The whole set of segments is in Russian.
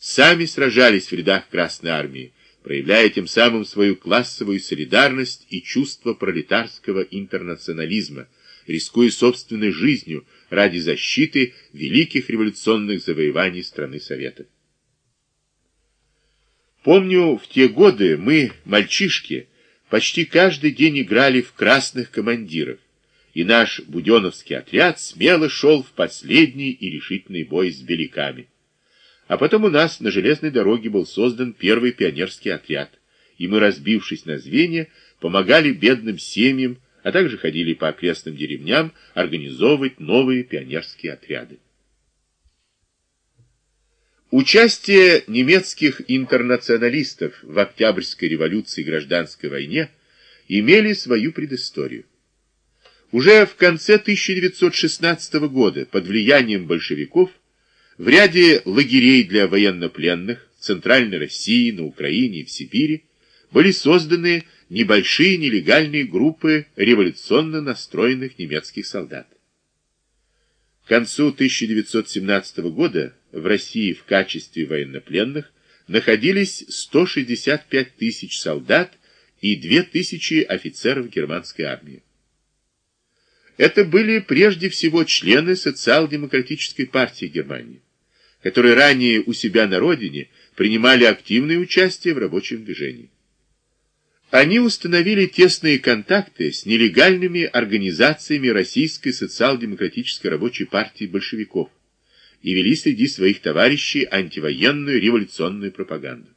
сами сражались в рядах Красной Армии, проявляя тем самым свою классовую солидарность и чувство пролетарского интернационализма, рискуя собственной жизнью ради защиты великих революционных завоеваний страны Советов. Помню, в те годы мы, мальчишки, почти каждый день играли в красных командиров, и наш буденовский отряд смело шел в последний и решительный бой с беляками. А потом у нас на железной дороге был создан первый пионерский отряд, и мы, разбившись на звенья, помогали бедным семьям, а также ходили по окрестным деревням организовывать новые пионерские отряды. Участие немецких интернационалистов в Октябрьской революции и гражданской войне имели свою предысторию. Уже в конце 1916 года под влиянием большевиков в ряде лагерей для военнопленных в Центральной России, на Украине и в Сибири были созданы небольшие нелегальные группы революционно настроенных немецких солдат. К концу 1917 года в России в качестве военнопленных находились 165 тысяч солдат и 2 тысячи офицеров германской армии. Это были прежде всего члены социал-демократической партии Германии которые ранее у себя на родине принимали активное участие в рабочем движении. Они установили тесные контакты с нелегальными организациями Российской социал-демократической рабочей партии большевиков и вели среди своих товарищей антивоенную революционную пропаганду.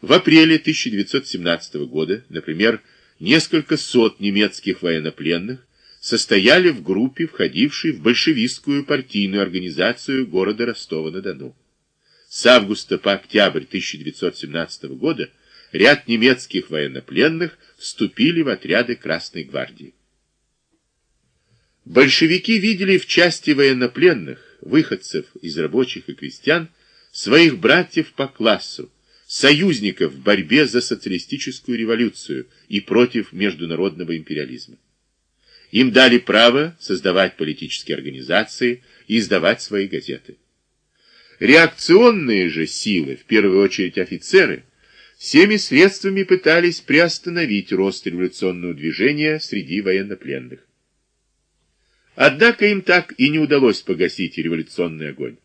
В апреле 1917 года, например, несколько сот немецких военнопленных состояли в группе, входившей в большевистскую партийную организацию города Ростова-на-Дону. С августа по октябрь 1917 года ряд немецких военнопленных вступили в отряды Красной гвардии. Большевики видели в части военнопленных, выходцев из рабочих и крестьян, своих братьев по классу, союзников в борьбе за социалистическую революцию и против международного империализма. Им дали право создавать политические организации и издавать свои газеты. Реакционные же силы, в первую очередь офицеры, всеми средствами пытались приостановить рост революционного движения среди военнопленных. Однако им так и не удалось погасить революционный огонь.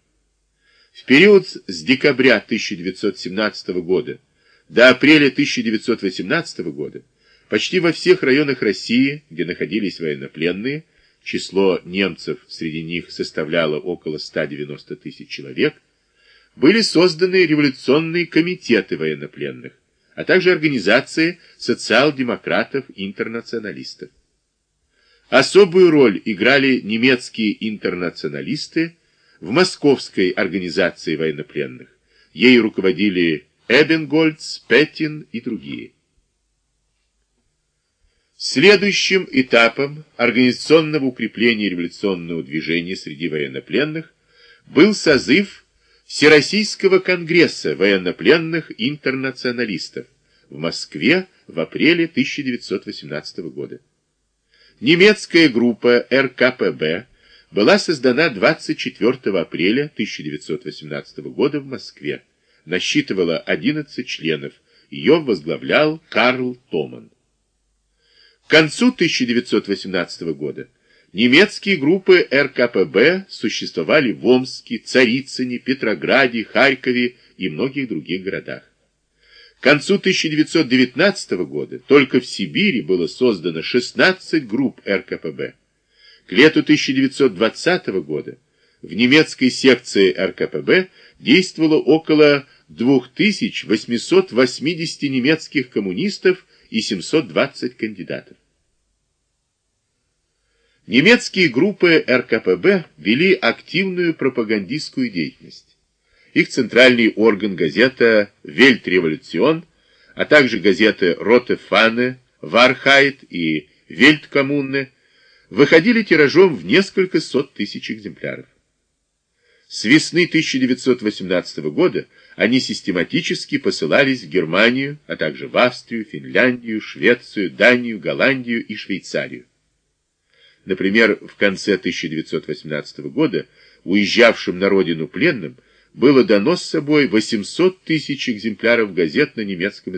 В период с декабря 1917 года до апреля 1918 года Почти во всех районах России, где находились военнопленные, число немцев среди них составляло около 190 тысяч человек, были созданы революционные комитеты военнопленных, а также организации социал-демократов-интернационалистов. Особую роль играли немецкие интернационалисты в московской организации военнопленных. Ей руководили Эбенгольц, Петтин и другие. Следующим этапом организационного укрепления революционного движения среди военнопленных был созыв Всероссийского конгресса военнопленных интернационалистов в Москве в апреле 1918 года. Немецкая группа РКПБ была создана 24 апреля 1918 года в Москве, насчитывала 11 членов, ее возглавлял Карл Томан. К концу 1918 года немецкие группы РКПБ существовали в Омске, Царицыне, Петрограде, Харькове и многих других городах. К концу 1919 года только в Сибири было создано 16 групп РКПБ. К лету 1920 года в немецкой секции РКПБ действовало около 2880 немецких коммунистов и 720 кандидатов. Немецкие группы РКПБ вели активную пропагандистскую деятельность. Их центральный орган газета «Weltrevolution», а также газеты «Rote Fahne», «Wahrheit» и «Weltkommune» выходили тиражом в несколько сот тысяч экземпляров. С весны 1918 года они систематически посылались в Германию, а также в Австрию, Финляндию, Швецию, Данию, Голландию и Швейцарию. Например, в конце 1918 года уезжавшим на родину пленным было дано с собой 800 тысяч экземпляров газет на немецком